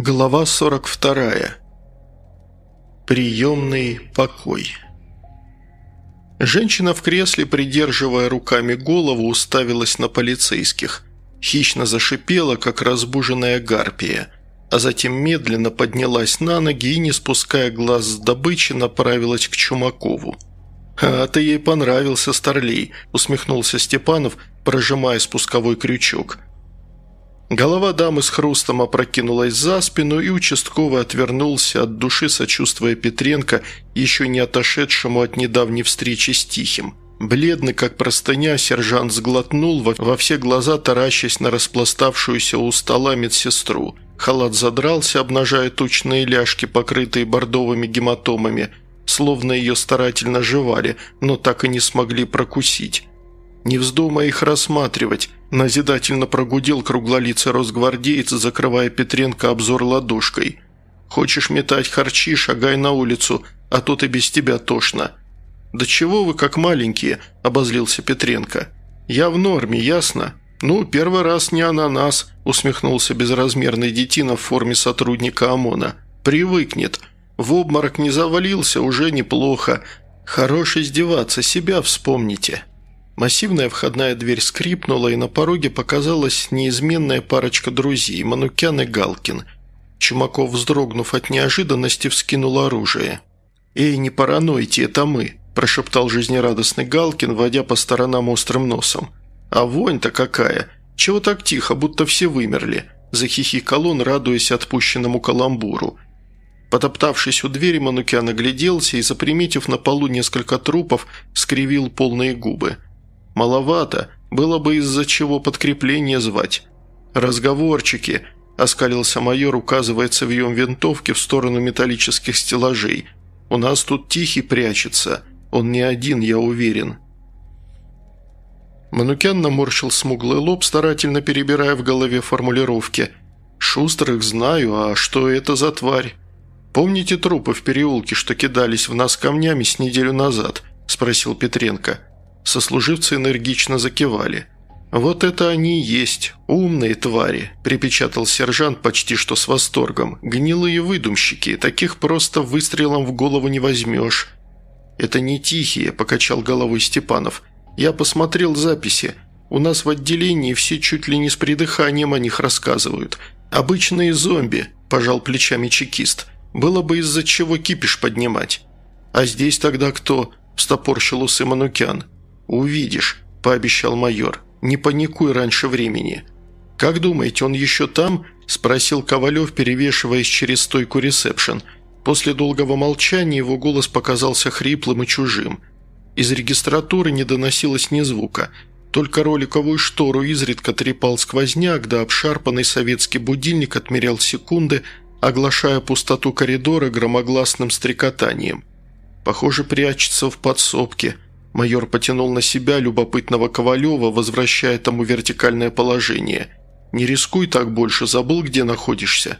Глава 42. Приемный покой. Женщина в кресле, придерживая руками голову, уставилась на полицейских. Хищно зашипела, как разбуженная гарпия, а затем медленно поднялась на ноги и, не спуская глаз с добычи, направилась к Чумакову. «А ты ей понравился, Старлей», – усмехнулся Степанов, прожимая спусковой крючок – Голова дамы с хрустом опрокинулась за спину, и участковый отвернулся от души, сочувствуя Петренко, еще не отошедшему от недавней встречи с Тихим. Бледный, как простыня, сержант сглотнул, во, все глаза таращась на распластавшуюся у стола медсестру. Халат задрался, обнажая тучные ляжки, покрытые бордовыми гематомами, словно ее старательно жевали, но так и не смогли прокусить. «Не вздумай их рассматривать», – назидательно прогудел круглолицый росгвардеец, закрывая Петренко обзор ладошкой. «Хочешь метать харчи, шагай на улицу, а тут и без тебя тошно». «Да чего вы как маленькие?» – обозлился Петренко. «Я в норме, ясно?» «Ну, первый раз не ананас», – усмехнулся безразмерный детина в форме сотрудника ОМОНа. «Привыкнет. В обморок не завалился, уже неплохо. Хорош издеваться, себя вспомните». Массивная входная дверь скрипнула, и на пороге показалась неизменная парочка друзей – Манукян и Галкин. Чумаков, вздрогнув от неожиданности, вскинул оружие. «Эй, не паранойте, это мы!» – прошептал жизнерадостный Галкин, водя по сторонам острым носом. «А вонь-то какая! Чего так тихо, будто все вымерли?» – захихикал он, радуясь отпущенному каламбуру. Потоптавшись у двери, Манукян огляделся и, заприметив на полу несколько трупов, скривил полные губы – Маловато, было бы из-за чего подкрепление звать. Разговорчики, оскалился майор, указывая цевьем винтовки в сторону металлических стеллажей. У нас тут Тихий прячется. Он не один, я уверен. Манукян наморщил смуглый лоб, старательно перебирая в голове формулировки. «Шустрых знаю, а что это за тварь?» «Помните трупы в переулке, что кидались в нас камнями с неделю назад?» – спросил Петренко. Сослуживцы энергично закивали. «Вот это они и есть, умные твари», – припечатал сержант почти что с восторгом. «Гнилые выдумщики, таких просто выстрелом в голову не возьмешь». «Это не тихие», – покачал головой Степанов. «Я посмотрел записи. У нас в отделении все чуть ли не с придыханием о них рассказывают. Обычные зомби», – пожал плечами чекист. «Было бы из-за чего кипиш поднимать». «А здесь тогда кто?» – встопорщил усы Манукян. «Увидишь», – пообещал майор. «Не паникуй раньше времени». «Как думаете, он еще там?» – спросил Ковалев, перевешиваясь через стойку ресепшн. После долгого молчания его голос показался хриплым и чужим. Из регистратуры не доносилось ни звука. Только роликовую штору изредка трепал сквозняк, да обшарпанный советский будильник отмерял секунды, оглашая пустоту коридора громогласным стрекотанием. «Похоже, прячется в подсобке», – Майор потянул на себя любопытного Ковалева, возвращая тому вертикальное положение. «Не рискуй так больше, забыл, где находишься».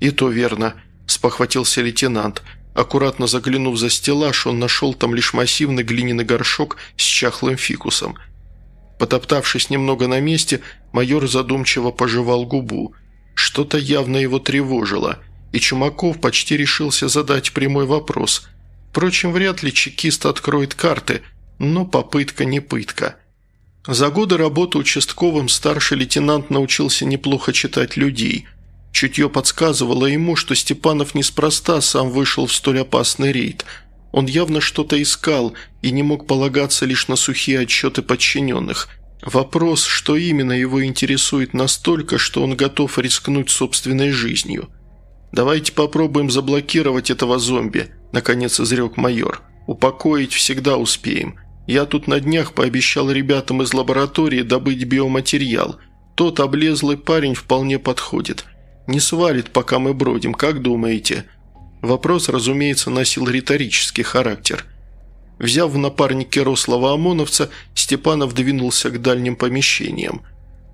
«И то верно», – спохватился лейтенант. Аккуратно заглянув за стеллаж, он нашел там лишь массивный глиняный горшок с чахлым фикусом. Потоптавшись немного на месте, майор задумчиво пожевал губу. Что-то явно его тревожило, и Чумаков почти решился задать прямой вопрос. Впрочем, вряд ли чекист откроет карты – но попытка не пытка. За годы работы участковым старший лейтенант научился неплохо читать людей. Чутье подсказывало ему, что Степанов неспроста сам вышел в столь опасный рейд. Он явно что-то искал и не мог полагаться лишь на сухие отчеты подчиненных. Вопрос, что именно его интересует настолько, что он готов рискнуть собственной жизнью. «Давайте попробуем заблокировать этого зомби», – наконец изрек майор. «Упокоить всегда успеем. Я тут на днях пообещал ребятам из лаборатории добыть биоматериал. Тот облезлый парень вполне подходит. Не свалит, пока мы бродим, как думаете?» Вопрос, разумеется, носил риторический характер. Взяв в напарнике рослого ОМОНовца, Степанов двинулся к дальним помещениям.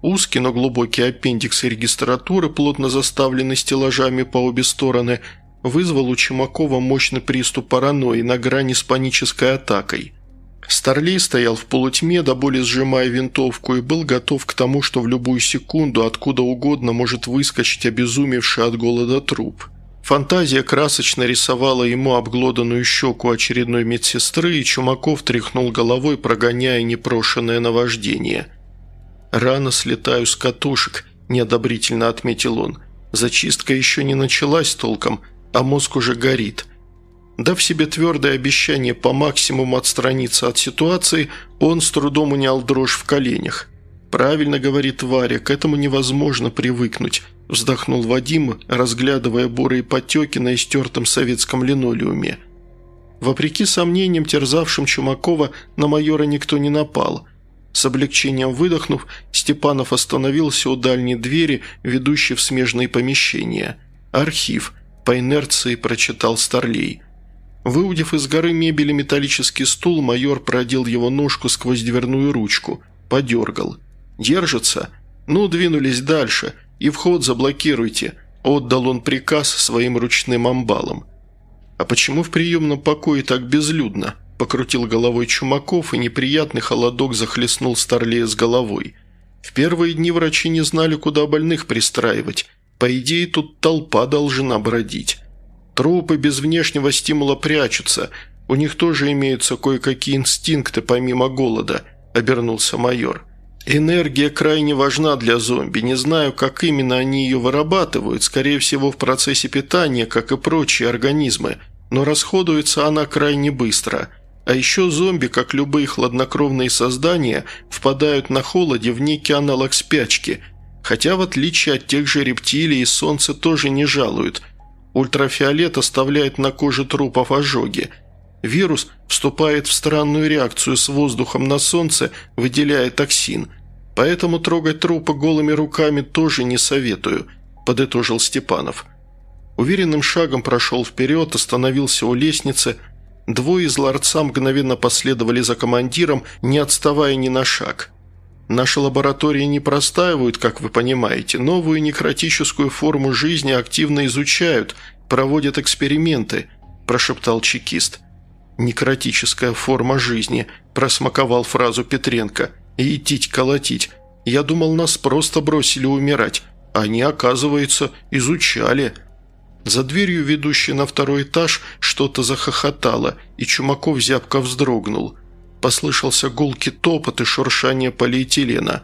Узкий, но глубокий аппендикс регистратуры, плотно заставленный стеллажами по обе стороны, вызвал у Чумакова мощный приступ паранойи на грани с панической атакой – Старлей стоял в полутьме, до боли сжимая винтовку, и был готов к тому, что в любую секунду откуда угодно может выскочить обезумевший от голода труп. Фантазия красочно рисовала ему обглоданную щеку очередной медсестры, и Чумаков тряхнул головой, прогоняя непрошенное наваждение. «Рано слетаю с катушек», – неодобрительно отметил он. «Зачистка еще не началась толком, а мозг уже горит». Дав себе твердое обещание по максимуму отстраниться от ситуации, он с трудом унял дрожь в коленях. «Правильно, — говорит Варя, — к этому невозможно привыкнуть», – вздохнул Вадим, разглядывая бурые потеки на истертом советском линолеуме. Вопреки сомнениям, терзавшим Чумакова, на майора никто не напал. С облегчением выдохнув, Степанов остановился у дальней двери, ведущей в смежные помещения. «Архив», – по инерции прочитал Старлей – Выудив из горы мебели металлический стул, майор продел его ножку сквозь дверную ручку. Подергал. «Держится? Ну, двинулись дальше. И вход заблокируйте», – отдал он приказ своим ручным амбалам. «А почему в приемном покое так безлюдно?» – покрутил головой Чумаков, и неприятный холодок захлестнул Старлея с головой. В первые дни врачи не знали, куда больных пристраивать. По идее, тут толпа должна бродить. Трупы без внешнего стимула прячутся. У них тоже имеются кое-какие инстинкты помимо голода», – обернулся майор. «Энергия крайне важна для зомби. Не знаю, как именно они ее вырабатывают, скорее всего, в процессе питания, как и прочие организмы, но расходуется она крайне быстро. А еще зомби, как любые хладнокровные создания, впадают на холоде в некий аналог спячки, хотя в отличие от тех же рептилий солнце тоже не жалуют – Ультрафиолет оставляет на коже трупов ожоги. Вирус вступает в странную реакцию с воздухом на солнце, выделяя токсин. Поэтому трогать трупы голыми руками тоже не советую», – подытожил Степанов. Уверенным шагом прошел вперед, остановился у лестницы. Двое из ларца мгновенно последовали за командиром, не отставая ни на шаг – Наши лаборатории не простаивают, как вы понимаете. Новую некротическую форму жизни активно изучают, проводят эксперименты», – прошептал чекист. «Некротическая форма жизни», – просмаковал фразу Петренко. «И идти колотить. Я думал, нас просто бросили умирать. Они, оказывается, изучали». За дверью, ведущей на второй этаж, что-то захохотало, и Чумаков зябко вздрогнул – Послышался гулкий топот и шуршание полиэтилена.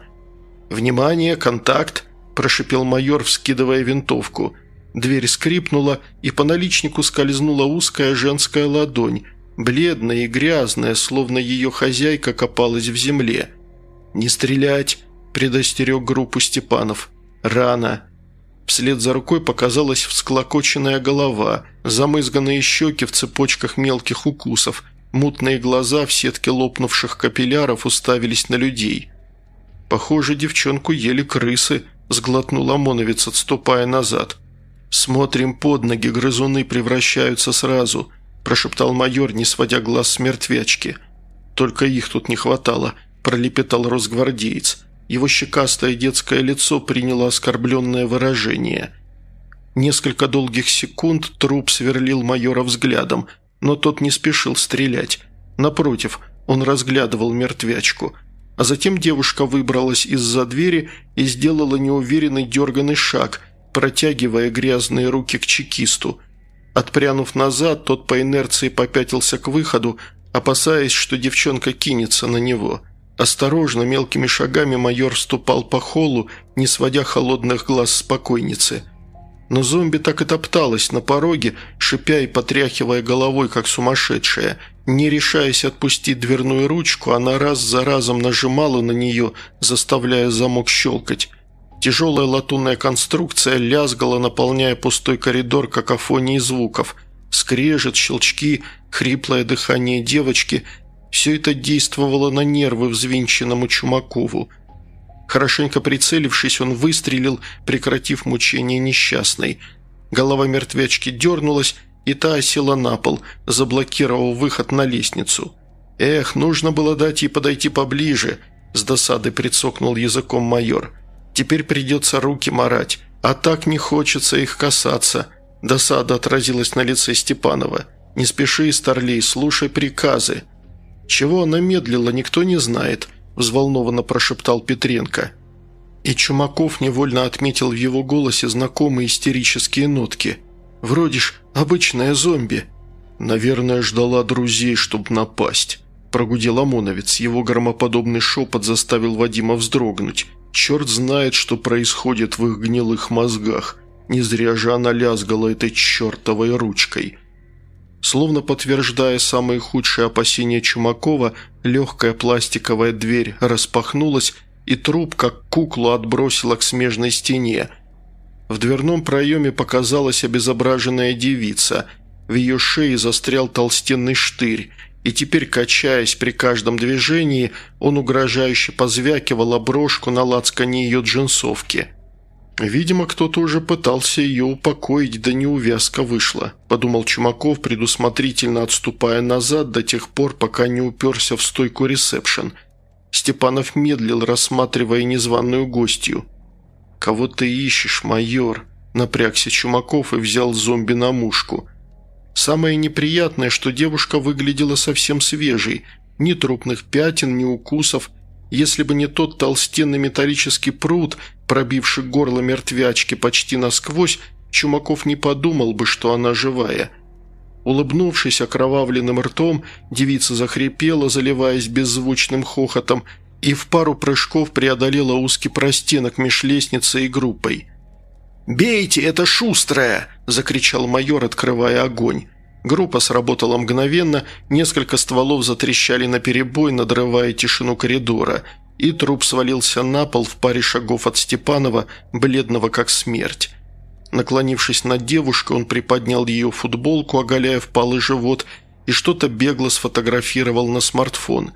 «Внимание! Контакт!» – прошипел майор, вскидывая винтовку. Дверь скрипнула, и по наличнику скользнула узкая женская ладонь, бледная и грязная, словно ее хозяйка копалась в земле. «Не стрелять!» – предостерег группу Степанов. «Рано!» Вслед за рукой показалась всклокоченная голова, замызганные щеки в цепочках мелких укусов – Мутные глаза в сетке лопнувших капилляров уставились на людей. «Похоже, девчонку ели крысы», – сглотнул ОМОНовец, отступая назад. «Смотрим под ноги, грызуны превращаются сразу», – прошептал майор, не сводя глаз с мертвячки. «Только их тут не хватало», – пролепетал росгвардеец. Его щекастое детское лицо приняло оскорбленное выражение. Несколько долгих секунд труп сверлил майора взглядом – но тот не спешил стрелять. Напротив, он разглядывал мертвячку. А затем девушка выбралась из-за двери и сделала неуверенный дерганный шаг, протягивая грязные руки к чекисту. Отпрянув назад, тот по инерции попятился к выходу, опасаясь, что девчонка кинется на него. Осторожно, мелкими шагами майор ступал по холлу, не сводя холодных глаз с покойницы – но зомби так и топталась на пороге, шипя и потряхивая головой, как сумасшедшая. Не решаясь отпустить дверную ручку, она раз за разом нажимала на нее, заставляя замок щелкать. Тяжелая латунная конструкция лязгала, наполняя пустой коридор какофонией звуков. Скрежет, щелчки, хриплое дыхание девочки – все это действовало на нервы взвинченному Чумакову – Хорошенько прицелившись, он выстрелил, прекратив мучение несчастной. Голова мертвячки дернулась, и та осела на пол, заблокировав выход на лестницу. «Эх, нужно было дать ей подойти поближе», – с досадой прицокнул языком майор. «Теперь придется руки марать, а так не хочется их касаться». Досада отразилась на лице Степанова. «Не спеши, Старлей, слушай приказы». Чего она медлила, никто не знает», – взволнованно прошептал Петренко. И Чумаков невольно отметил в его голосе знакомые истерические нотки. «Вроде ж обычная зомби». «Наверное, ждала друзей, чтобы напасть», – прогудел ОМОНовец. Его громоподобный шепот заставил Вадима вздрогнуть. «Черт знает, что происходит в их гнилых мозгах. Не зря же она лязгала этой чертовой ручкой». Словно подтверждая самые худшие опасения Чумакова, легкая пластиковая дверь распахнулась, и труп, как куклу, отбросила к смежной стене. В дверном проеме показалась обезображенная девица. В ее шее застрял толстенный штырь, и теперь, качаясь при каждом движении, он угрожающе позвякивал оброшку на лацкане ее джинсовки – «Видимо, кто-то уже пытался ее упокоить, да неувязка вышла», – подумал Чумаков, предусмотрительно отступая назад до тех пор, пока не уперся в стойку ресепшн. Степанов медлил, рассматривая незваную гостью. «Кого ты ищешь, майор?» – напрягся Чумаков и взял зомби на мушку. Самое неприятное, что девушка выглядела совсем свежей. Ни трупных пятен, ни укусов – если бы не тот толстенный металлический пруд, пробивший горло мертвячки почти насквозь, Чумаков не подумал бы, что она живая. Улыбнувшись окровавленным ртом, девица захрипела, заливаясь беззвучным хохотом, и в пару прыжков преодолела узкий простенок меж лестницей и группой. «Бейте, это шустрая!» – закричал майор, открывая огонь. Группа сработала мгновенно, несколько стволов затрещали на перебой, надрывая тишину коридора, и труп свалился на пол в паре шагов от Степанова, бледного как смерть. Наклонившись над девушкой, он приподнял ее футболку, оголяя впалый живот, и что-то бегло сфотографировал на смартфон.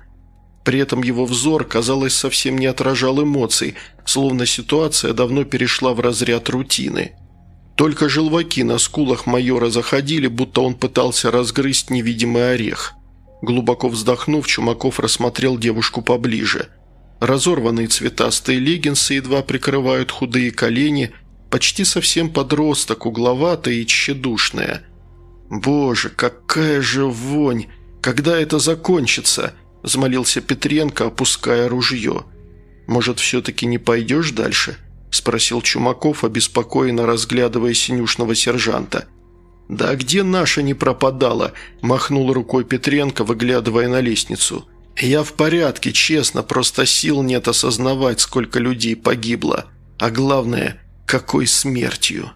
При этом его взор, казалось, совсем не отражал эмоций, словно ситуация давно перешла в разряд рутины. Только желваки на скулах майора заходили, будто он пытался разгрызть невидимый орех. Глубоко вздохнув, Чумаков рассмотрел девушку поближе. Разорванные цветастые леггинсы едва прикрывают худые колени, почти совсем подросток, угловатая и тщедушная. «Боже, какая же вонь! Когда это закончится?» – взмолился Петренко, опуская ружье. «Может, все-таки не пойдешь дальше?» – спросил Чумаков, обеспокоенно разглядывая синюшного сержанта. «Да где наша не пропадала?» – махнул рукой Петренко, выглядывая на лестницу. «Я в порядке, честно, просто сил нет осознавать, сколько людей погибло. А главное, какой смертью».